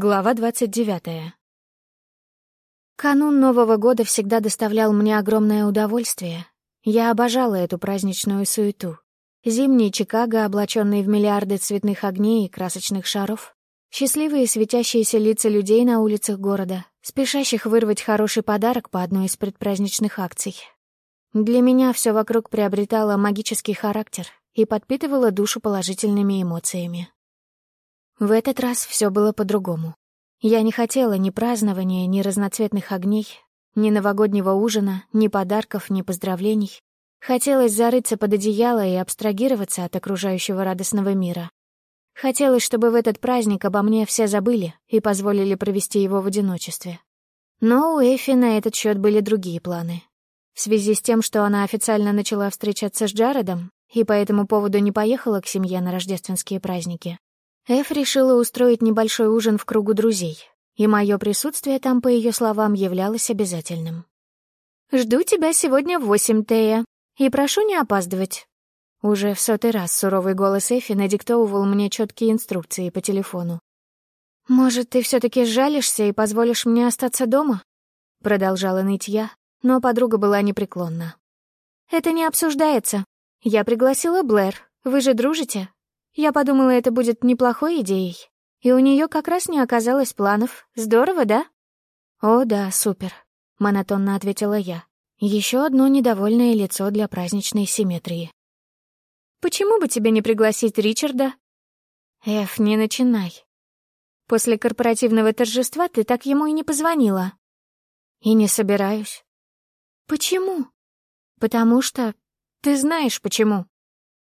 Глава 29. Канун Нового года всегда доставлял мне огромное удовольствие. Я обожала эту праздничную суету. Зимний Чикаго, облаченный в миллиарды цветных огней и красочных шаров. Счастливые светящиеся лица людей на улицах города, спешащих вырвать хороший подарок по одной из предпраздничных акций. Для меня все вокруг приобретало магический характер и подпитывало душу положительными эмоциями. В этот раз все было по-другому. Я не хотела ни празднования, ни разноцветных огней, ни новогоднего ужина, ни подарков, ни поздравлений. Хотелось зарыться под одеяло и абстрагироваться от окружающего радостного мира. Хотелось, чтобы в этот праздник обо мне все забыли и позволили провести его в одиночестве. Но у Эфи на этот счет были другие планы. В связи с тем, что она официально начала встречаться с Джаредом и по этому поводу не поехала к семье на рождественские праздники, Эф решила устроить небольшой ужин в кругу друзей, и мое присутствие там, по ее словам, являлось обязательным. «Жду тебя сегодня в восемь, Тея, и прошу не опаздывать». Уже в сотый раз суровый голос Эфи надиктовывал мне четкие инструкции по телефону. «Может, ты все таки жалишься и позволишь мне остаться дома?» Продолжала ныть я, но подруга была непреклонна. «Это не обсуждается. Я пригласила Блэр. Вы же дружите? Я подумала, это будет неплохой идеей. И у нее как раз не оказалось планов. Здорово, да? О, да, супер, монотонно ответила я. Еще одно недовольное лицо для праздничной симметрии. Почему бы тебе не пригласить Ричарда? Эф, не начинай. После корпоративного торжества ты так ему и не позвонила. И не собираюсь. Почему? Потому что... Ты знаешь, почему.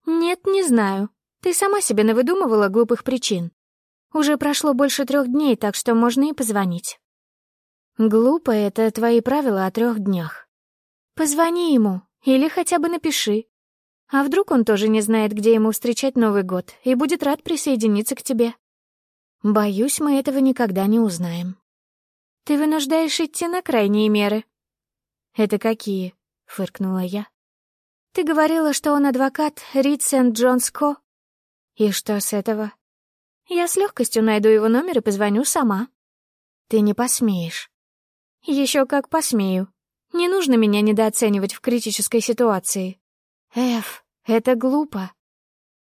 Нет, не знаю. Ты сама себе навыдумывала глупых причин. Уже прошло больше трех дней, так что можно и позвонить. Глупо — это твои правила о трех днях. Позвони ему или хотя бы напиши. А вдруг он тоже не знает, где ему встречать Новый год и будет рад присоединиться к тебе? Боюсь, мы этого никогда не узнаем. Ты вынуждаешь идти на крайние меры. Это какие? — фыркнула я. Ты говорила, что он адвокат Рид Сент-Джонс Ко. И что с этого? Я с легкостью найду его номер и позвоню сама. Ты не посмеешь. Еще как посмею. Не нужно меня недооценивать в критической ситуации. Эф, это глупо.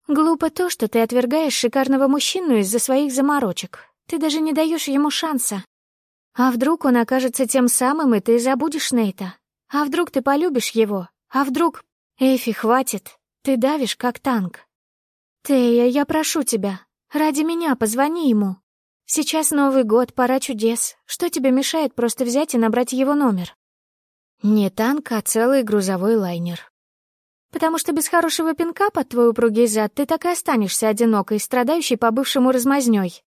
Глупо то, что ты отвергаешь шикарного мужчину из-за своих заморочек. Ты даже не даешь ему шанса. А вдруг он окажется тем самым, и ты забудешь Нейта? А вдруг ты полюбишь его? А вдруг... Эфи, хватит. Ты давишь, как танк. «Тея, я прошу тебя, ради меня позвони ему. Сейчас Новый год, пора чудес. Что тебе мешает просто взять и набрать его номер?» «Не танк, а целый грузовой лайнер». «Потому что без хорошего пинка под твой упругий зад ты так и останешься одинокой, страдающей по бывшему размазнёй».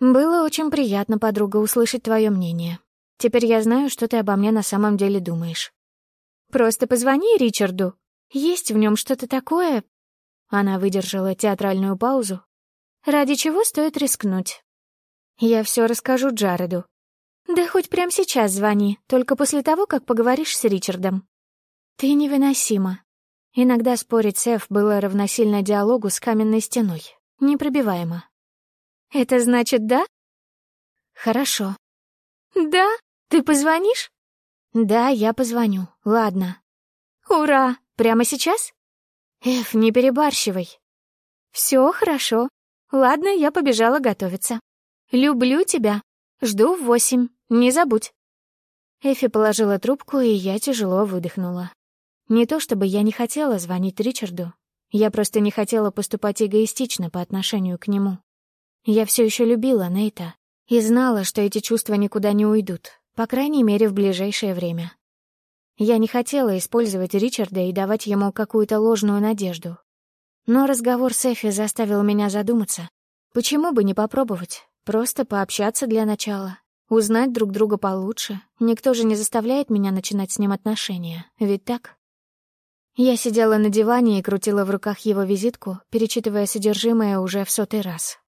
«Было очень приятно, подруга, услышать твое мнение. Теперь я знаю, что ты обо мне на самом деле думаешь. Просто позвони Ричарду. Есть в нем что-то такое, она выдержала театральную паузу. «Ради чего стоит рискнуть?» «Я все расскажу Джареду». «Да хоть прямо сейчас звони, только после того, как поговоришь с Ричардом». «Ты невыносима». Иногда спорить с Эф было равносильно диалогу с каменной стеной. Непробиваемо. «Это значит да?» «Хорошо». «Да? Ты позвонишь?» «Да, я позвоню. Ладно». «Ура! Прямо сейчас?» «Эф, не перебарщивай». «Все хорошо. Ладно, я побежала готовиться. Люблю тебя. Жду в восемь. Не забудь». Эфи положила трубку, и я тяжело выдохнула. Не то чтобы я не хотела звонить Ричарду, я просто не хотела поступать эгоистично по отношению к нему. Я все еще любила Нейта и знала, что эти чувства никуда не уйдут, по крайней мере, в ближайшее время. Я не хотела использовать Ричарда и давать ему какую-то ложную надежду. Но разговор с Эфи заставил меня задуматься. Почему бы не попробовать? Просто пообщаться для начала. Узнать друг друга получше. Никто же не заставляет меня начинать с ним отношения. Ведь так? Я сидела на диване и крутила в руках его визитку, перечитывая содержимое уже в сотый раз.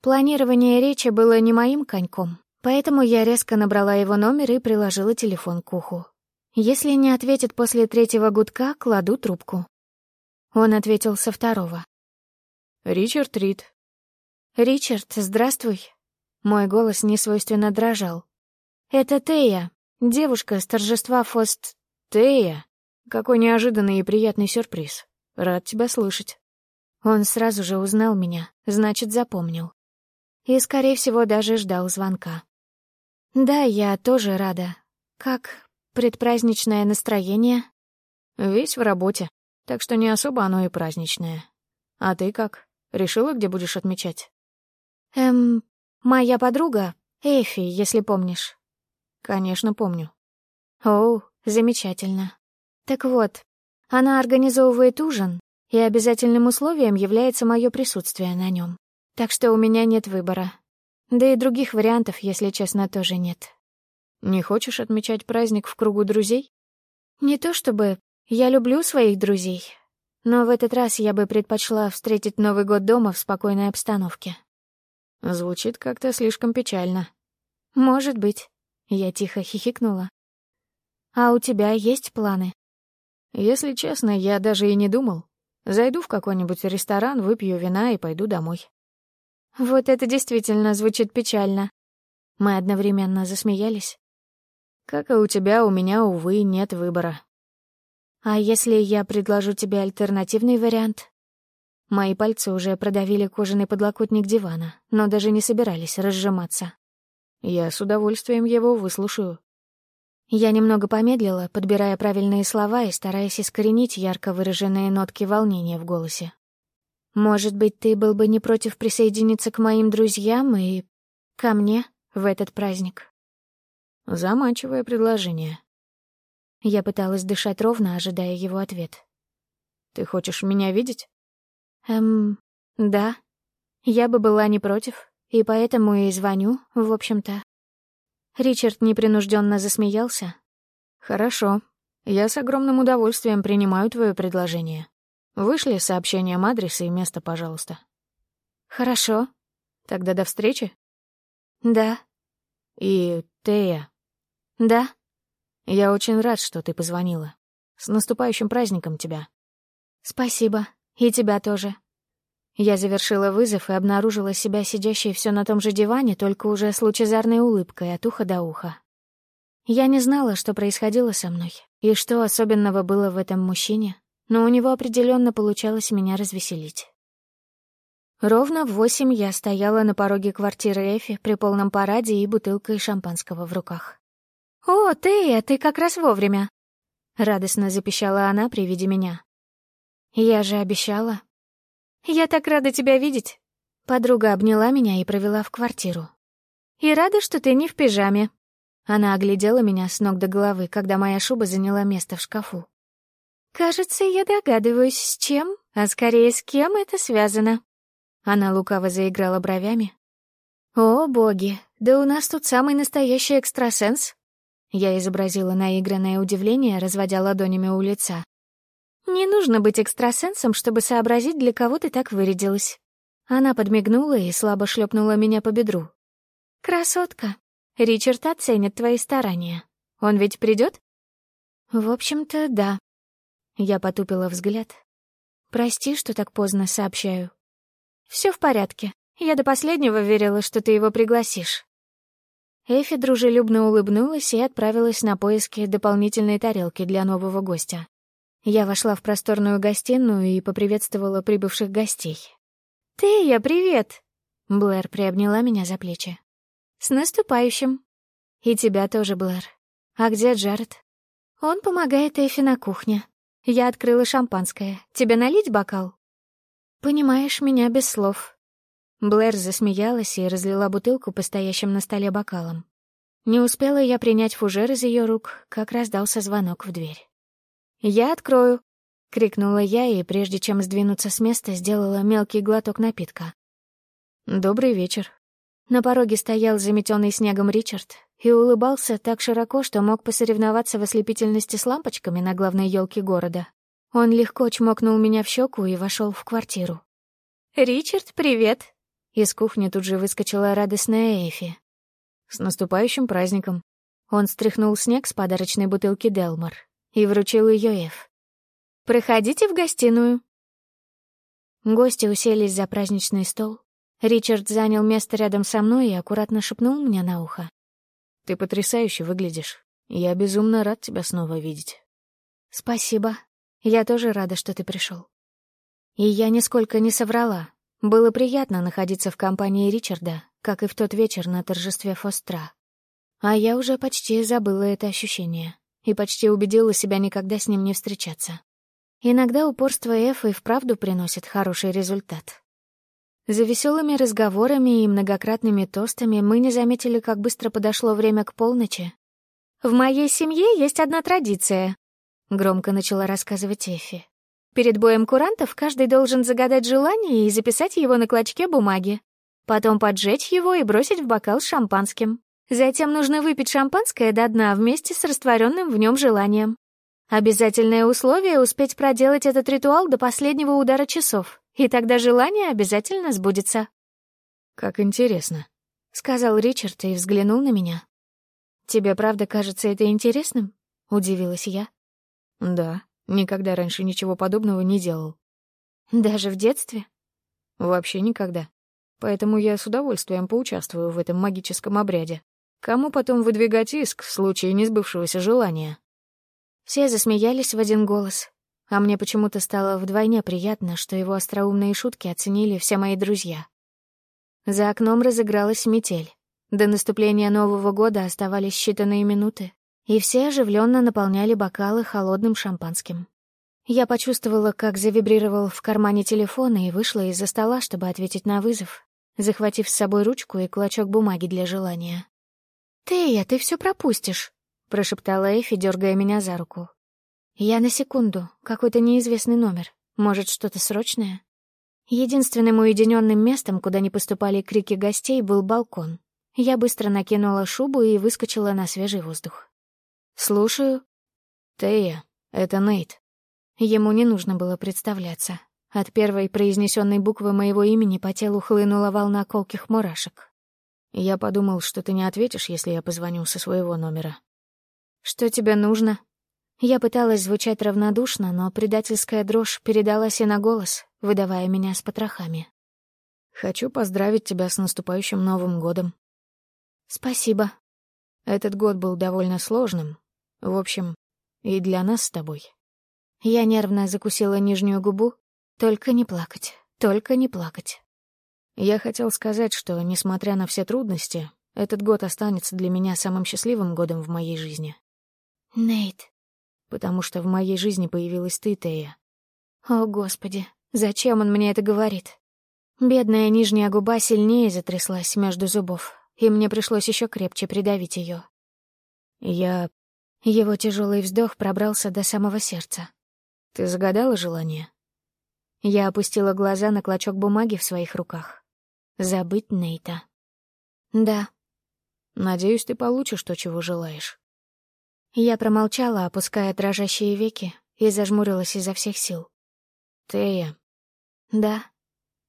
Планирование речи было не моим коньком, поэтому я резко набрала его номер и приложила телефон к уху. Если не ответит после третьего гудка, кладу трубку. Он ответил со второго. «Ричард Рид». «Ричард, здравствуй». Мой голос несвойственно дрожал. «Это Тея, девушка с торжества Фост...» «Тея, какой неожиданный и приятный сюрприз. Рад тебя слышать». Он сразу же узнал меня, значит, запомнил. И, скорее всего, даже ждал звонка. «Да, я тоже рада. Как предпраздничное настроение?» «Весь в работе, так что не особо оно и праздничное. А ты как? Решила, где будешь отмечать?» «Эм, моя подруга, Эфи, если помнишь». «Конечно, помню». «Оу, замечательно. Так вот, она организовывает ужин, и обязательным условием является мое присутствие на нем. Так что у меня нет выбора. Да и других вариантов, если честно, тоже нет. Не хочешь отмечать праздник в кругу друзей? Не то чтобы я люблю своих друзей, но в этот раз я бы предпочла встретить Новый год дома в спокойной обстановке. Звучит как-то слишком печально. Может быть. Я тихо хихикнула. А у тебя есть планы? Если честно, я даже и не думал. Зайду в какой-нибудь ресторан, выпью вина и пойду домой. Вот это действительно звучит печально. Мы одновременно засмеялись. Как и у тебя, у меня, увы, нет выбора. А если я предложу тебе альтернативный вариант? Мои пальцы уже продавили кожаный подлокотник дивана, но даже не собирались разжиматься. Я с удовольствием его выслушаю. Я немного помедлила, подбирая правильные слова и стараясь искоренить ярко выраженные нотки волнения в голосе. Может быть, ты был бы не против присоединиться к моим друзьям и ко мне в этот праздник? Заманчивое предложение. Я пыталась дышать ровно, ожидая его ответ. Ты хочешь меня видеть? Эм, да. Я бы была не против, и поэтому и звоню, в общем-то. Ричард непринужденно засмеялся. Хорошо. Я с огромным удовольствием принимаю твое предложение. Вышли сообщением адреса и место, пожалуйста. Хорошо. Тогда до встречи? Да. И Тея. Да. Я очень рад, что ты позвонила. С наступающим праздником тебя. Спасибо. И тебя тоже. Я завершила вызов и обнаружила себя сидящей все на том же диване, только уже с лучезарной улыбкой от уха до уха. Я не знала, что происходило со мной, и что особенного было в этом мужчине, но у него определенно получалось меня развеселить. Ровно в восемь я стояла на пороге квартиры Эфи при полном параде и бутылкой шампанского в руках. «О, Тея, ты как раз вовремя!» — радостно запищала она при виде меня. «Я же обещала». «Я так рада тебя видеть!» Подруга обняла меня и провела в квартиру. «И рада, что ты не в пижаме». Она оглядела меня с ног до головы, когда моя шуба заняла место в шкафу. «Кажется, я догадываюсь, с чем, а скорее с кем это связано». Она лукаво заиграла бровями. «О, боги, да у нас тут самый настоящий экстрасенс!» Я изобразила наигранное удивление, разводя ладонями у лица. «Не нужно быть экстрасенсом, чтобы сообразить, для кого ты так вырядилась». Она подмигнула и слабо шлепнула меня по бедру. «Красотка, Ричард оценит твои старания. Он ведь придет? «В общем-то, да», я потупила взгляд. «Прости, что так поздно сообщаю». Все в порядке. Я до последнего верила, что ты его пригласишь». Эфи дружелюбно улыбнулась и отправилась на поиски дополнительной тарелки для нового гостя. Я вошла в просторную гостиную и поприветствовала прибывших гостей. «Ты, я привет!» Блэр приобняла меня за плечи. «С наступающим!» «И тебя тоже, Блэр. А где Джаред?» «Он помогает Эфи на кухне. Я открыла шампанское. Тебе налить бокал? Понимаешь меня без слов. Блэр засмеялась и разлила бутылку по стоящим на столе бокалам. Не успела я принять фужер из ее рук, как раздался звонок в дверь. «Я открою!» — крикнула я, и прежде чем сдвинуться с места, сделала мелкий глоток напитка. «Добрый вечер». На пороге стоял заметенный снегом Ричард, и улыбался так широко, что мог посоревноваться в ослепительности с лампочками на главной елке города. Он легко чмокнул меня в щеку и вошел в квартиру. «Ричард, привет!» Из кухни тут же выскочила радостная Эфи. «С наступающим праздником!» Он стряхнул снег с подарочной бутылки Делмар и вручил ее Эф. «Проходите в гостиную». Гости уселись за праздничный стол. Ричард занял место рядом со мной и аккуратно шепнул мне на ухо. «Ты потрясающе выглядишь. Я безумно рад тебя снова видеть». «Спасибо. Я тоже рада, что ты пришел. И я нисколько не соврала. Было приятно находиться в компании Ричарда, как и в тот вечер на торжестве Фостра. А я уже почти забыла это ощущение и почти убедила себя никогда с ним не встречаться. Иногда упорство Эф и вправду приносит хороший результат. За веселыми разговорами и многократными тостами мы не заметили, как быстро подошло время к полночи. «В моей семье есть одна традиция», — громко начала рассказывать Эфи. «Перед боем курантов каждый должен загадать желание и записать его на клочке бумаги. Потом поджечь его и бросить в бокал с шампанским. Затем нужно выпить шампанское до дна вместе с растворенным в нем желанием. Обязательное условие — успеть проделать этот ритуал до последнего удара часов, и тогда желание обязательно сбудется. «Как интересно», — сказал Ричард и взглянул на меня. «Тебе правда кажется это интересным?» — удивилась я. «Да, никогда раньше ничего подобного не делал». «Даже в детстве?» «Вообще никогда. Поэтому я с удовольствием поучаствую в этом магическом обряде. Кому потом выдвигать иск в случае несбывшегося желания?» Все засмеялись в один голос, а мне почему-то стало вдвойне приятно, что его остроумные шутки оценили все мои друзья. За окном разыгралась метель. До наступления Нового года оставались считанные минуты, и все оживленно наполняли бокалы холодным шампанским. Я почувствовала, как завибрировал в кармане телефон и вышла из-за стола, чтобы ответить на вызов, захватив с собой ручку и клочок бумаги для желания. «Тея, ты все пропустишь», — прошептала Эфи, дергая меня за руку. Я на секунду. Какой-то неизвестный номер. Может, что-то срочное? Единственным уединенным местом, куда не поступали крики гостей, был балкон. Я быстро накинула шубу и выскочила на свежий воздух. «Слушаю». «Тея, это Нейт». Ему не нужно было представляться. От первой произнесенной буквы моего имени по телу хлынула волна колких мурашек. «Я подумал, что ты не ответишь, если я позвоню со своего номера». «Что тебе нужно?» Я пыталась звучать равнодушно, но предательская дрожь передалась и на голос, выдавая меня с потрохами. «Хочу поздравить тебя с наступающим Новым годом». «Спасибо». Этот год был довольно сложным. В общем, и для нас с тобой. Я нервно закусила нижнюю губу. Только не плакать, только не плакать. Я хотел сказать, что, несмотря на все трудности, этот год останется для меня самым счастливым годом в моей жизни. Нейт, потому что в моей жизни появилась ты, Тея. О, Господи, зачем он мне это говорит? Бедная нижняя губа сильнее затряслась между зубов, и мне пришлось еще крепче придавить ее. Я... Его тяжелый вздох пробрался до самого сердца. Ты загадала желание? Я опустила глаза на клочок бумаги в своих руках. Забыть Нейта. Да. Надеюсь, ты получишь то, чего желаешь. Я промолчала, опуская дрожащие веки, и зажмурилась изо всех сил. «Тея». «Да».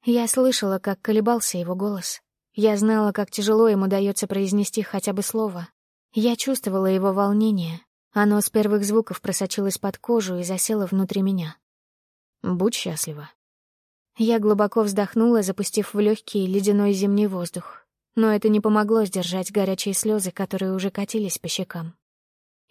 Я слышала, как колебался его голос. Я знала, как тяжело ему дается произнести хотя бы слово. Я чувствовала его волнение. Оно с первых звуков просочилось под кожу и засело внутри меня. «Будь счастлива». Я глубоко вздохнула, запустив в легкий ледяной зимний воздух. Но это не помогло сдержать горячие слезы, которые уже катились по щекам.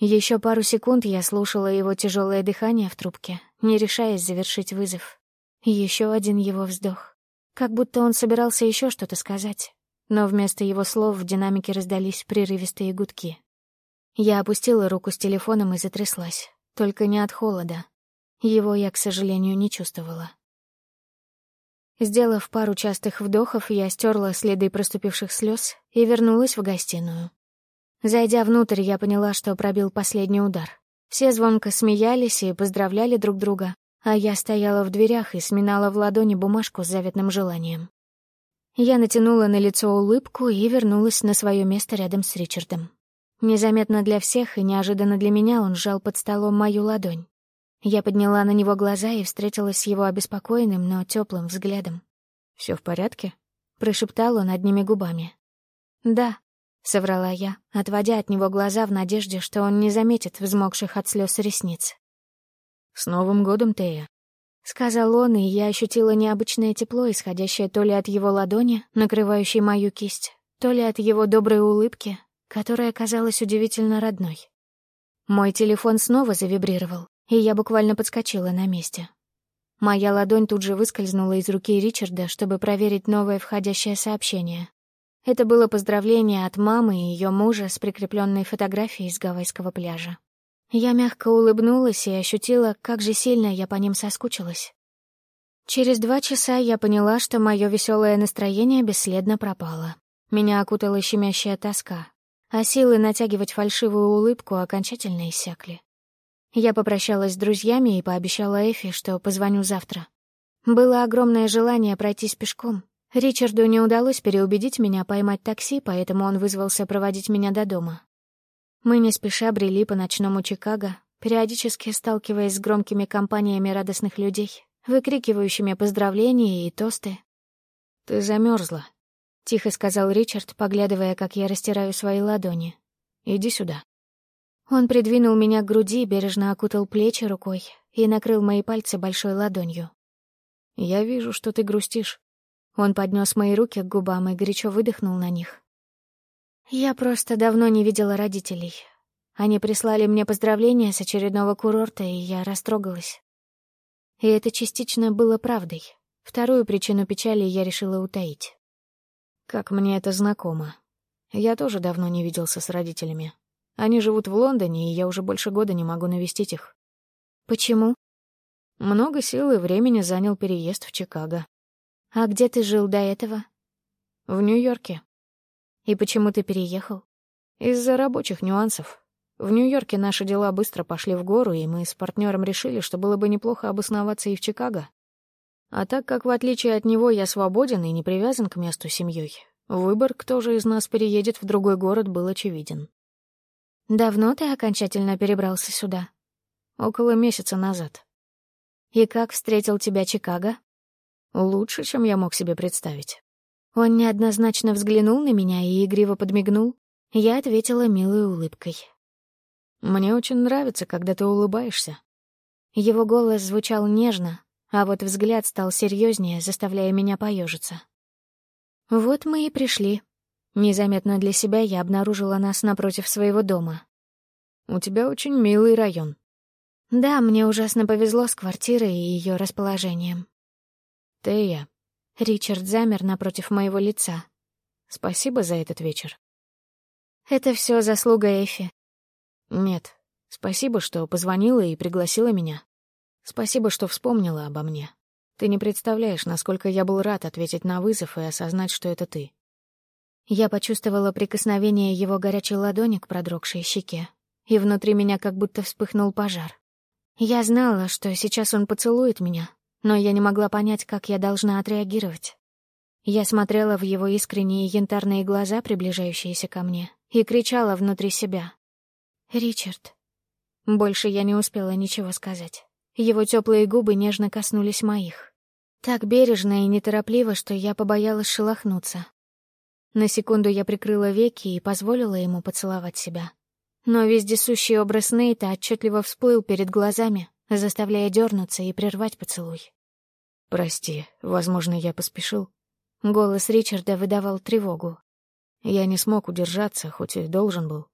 Еще пару секунд я слушала его тяжелое дыхание в трубке, не решаясь завершить вызов. Еще один его вздох. Как будто он собирался еще что-то сказать. Но вместо его слов в динамике раздались прерывистые гудки. Я опустила руку с телефоном и затряслась. Только не от холода. Его я, к сожалению, не чувствовала. Сделав пару частых вдохов, я стерла следы проступивших слез и вернулась в гостиную. Зайдя внутрь, я поняла, что пробил последний удар. Все звонко смеялись и поздравляли друг друга, а я стояла в дверях и сминала в ладони бумажку с заветным желанием. Я натянула на лицо улыбку и вернулась на свое место рядом с Ричардом. Незаметно для всех и неожиданно для меня он сжал под столом мою ладонь. Я подняла на него глаза и встретилась с его обеспокоенным, но теплым взглядом. Все в порядке?» — прошептал он одними губами. «Да», — соврала я, отводя от него глаза в надежде, что он не заметит взмокших от слез ресниц. «С Новым годом, Тея!» Сказал он, и я ощутила необычное тепло, исходящее то ли от его ладони, накрывающей мою кисть, то ли от его доброй улыбки, которая казалась удивительно родной. Мой телефон снова завибрировал, и я буквально подскочила на месте. Моя ладонь тут же выскользнула из руки Ричарда, чтобы проверить новое входящее сообщение. Это было поздравление от мамы и ее мужа с прикрепленной фотографией с гавайского пляжа. Я мягко улыбнулась и ощутила, как же сильно я по ним соскучилась. Через два часа я поняла, что мое веселое настроение бесследно пропало. Меня окутала щемящая тоска, а силы натягивать фальшивую улыбку окончательно иссякли. Я попрощалась с друзьями и пообещала Эфи, что позвоню завтра. Было огромное желание пройтись пешком. Ричарду не удалось переубедить меня поймать такси, поэтому он вызвался проводить меня до дома. Мы не спеша брели по ночному Чикаго, периодически сталкиваясь с громкими компаниями радостных людей, выкрикивающими поздравления и тосты. «Ты замерзла, тихо сказал Ричард, поглядывая, как я растираю свои ладони. «Иди сюда». Он придвинул меня к груди, бережно окутал плечи рукой и накрыл мои пальцы большой ладонью. «Я вижу, что ты грустишь». Он поднес мои руки к губам и горячо выдохнул на них. «Я просто давно не видела родителей. Они прислали мне поздравления с очередного курорта, и я растрогалась. И это частично было правдой. Вторую причину печали я решила утаить. Как мне это знакомо. Я тоже давно не виделся с родителями. Они живут в Лондоне, и я уже больше года не могу навестить их. Почему? Много сил и времени занял переезд в Чикаго. А где ты жил до этого? В Нью-Йорке. И почему ты переехал? Из-за рабочих нюансов. В Нью-Йорке наши дела быстро пошли в гору, и мы с партнером решили, что было бы неплохо обосноваться и в Чикаго. А так как, в отличие от него, я свободен и не привязан к месту семьей, выбор, кто же из нас переедет в другой город, был очевиден. «Давно ты окончательно перебрался сюда?» «Около месяца назад». «И как встретил тебя Чикаго?» «Лучше, чем я мог себе представить». Он неоднозначно взглянул на меня и игриво подмигнул. Я ответила милой улыбкой. «Мне очень нравится, когда ты улыбаешься». Его голос звучал нежно, а вот взгляд стал серьезнее, заставляя меня поежиться. «Вот мы и пришли», Незаметно для себя я обнаружила нас напротив своего дома. «У тебя очень милый район». «Да, мне ужасно повезло с квартирой и ее расположением». «Тея». Ричард замер напротив моего лица. «Спасибо за этот вечер». «Это все заслуга Эфи». «Нет, спасибо, что позвонила и пригласила меня. Спасибо, что вспомнила обо мне. Ты не представляешь, насколько я был рад ответить на вызов и осознать, что это ты. Я почувствовала прикосновение его горячей ладони к продрогшей щеке, и внутри меня как будто вспыхнул пожар. Я знала, что сейчас он поцелует меня, но я не могла понять, как я должна отреагировать. Я смотрела в его искренние янтарные глаза, приближающиеся ко мне, и кричала внутри себя. «Ричард». Больше я не успела ничего сказать. Его теплые губы нежно коснулись моих. Так бережно и неторопливо, что я побоялась шелохнуться, на секунду я прикрыла веки и позволила ему поцеловать себя. Но вездесущий образ Нейта отчетливо всплыл перед глазами, заставляя дернуться и прервать поцелуй. «Прости, возможно, я поспешил». Голос Ричарда выдавал тревогу. Я не смог удержаться, хоть и должен был.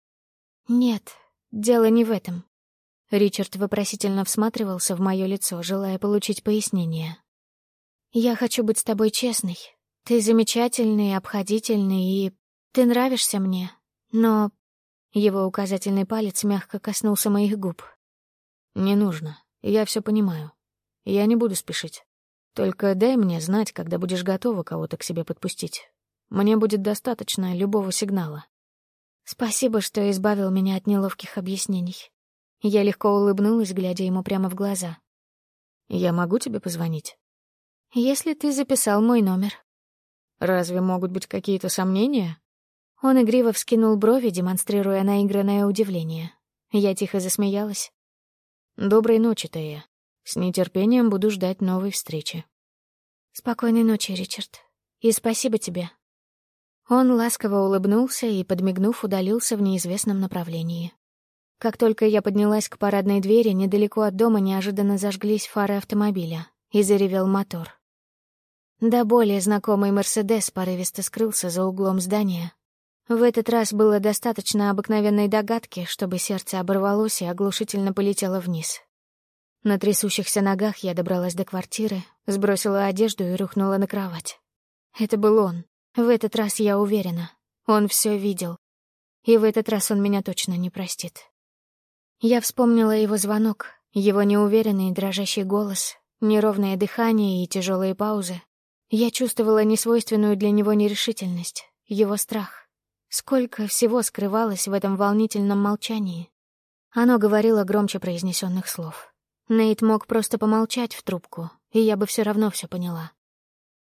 «Нет, дело не в этом». Ричард вопросительно всматривался в мое лицо, желая получить пояснение. «Я хочу быть с тобой честной, ты замечательный, обходительный и... Ты нравишься мне, но...» Его указательный палец мягко коснулся моих губ. «Не нужно. Я все понимаю. Я не буду спешить. Только дай мне знать, когда будешь готова кого-то к себе подпустить. Мне будет достаточно любого сигнала». «Спасибо, что избавил меня от неловких объяснений». Я легко улыбнулась, глядя ему прямо в глаза. «Я могу тебе позвонить?» «Если ты записал мой номер». Разве могут быть какие-то сомнения? Он игриво вскинул брови, демонстрируя наигранное удивление. Я тихо засмеялась. «Доброй ночи, Тея. С нетерпением буду ждать новой встречи». «Спокойной ночи, Ричард. И спасибо тебе». Он ласково улыбнулся и, подмигнув, удалился в неизвестном направлении. Как только я поднялась к парадной двери, недалеко от дома неожиданно зажглись фары автомобиля, и заревел мотор. Да более знакомый «Мерседес» порывисто скрылся за углом здания. В этот раз было достаточно обыкновенной догадки, чтобы сердце оборвалось и оглушительно полетело вниз. На трясущихся ногах я добралась до квартиры, сбросила одежду и рухнула на кровать. Это был он. В этот раз я уверена. Он все видел. И в этот раз он меня точно не простит. Я вспомнила его звонок, его неуверенный дрожащий голос, неровное дыхание и тяжелые паузы, я чувствовала несвойственную для него нерешительность, его страх. Сколько всего скрывалось в этом волнительном молчании. Оно говорило громче произнесенных слов. Нейт мог просто помолчать в трубку, и я бы все равно все поняла.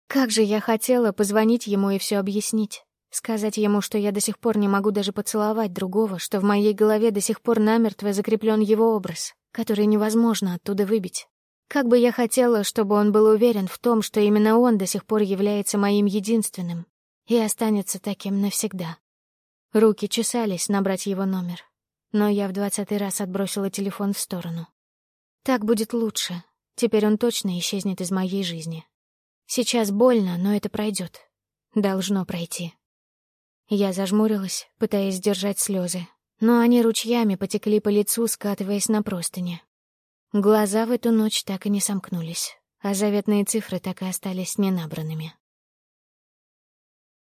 Как же я хотела позвонить ему и все объяснить. Сказать ему, что я до сих пор не могу даже поцеловать другого, что в моей голове до сих пор намертво закреплен его образ, который невозможно оттуда выбить. Как бы я хотела, чтобы он был уверен в том, что именно он до сих пор является моим единственным и останется таким навсегда. Руки чесались набрать его номер, но я в двадцатый раз отбросила телефон в сторону. Так будет лучше. Теперь он точно исчезнет из моей жизни. Сейчас больно, но это пройдет. Должно пройти. Я зажмурилась, пытаясь сдержать слезы, но они ручьями потекли по лицу, скатываясь на простыни. Глаза в эту ночь так и не сомкнулись, а заветные цифры так и остались ненабранными.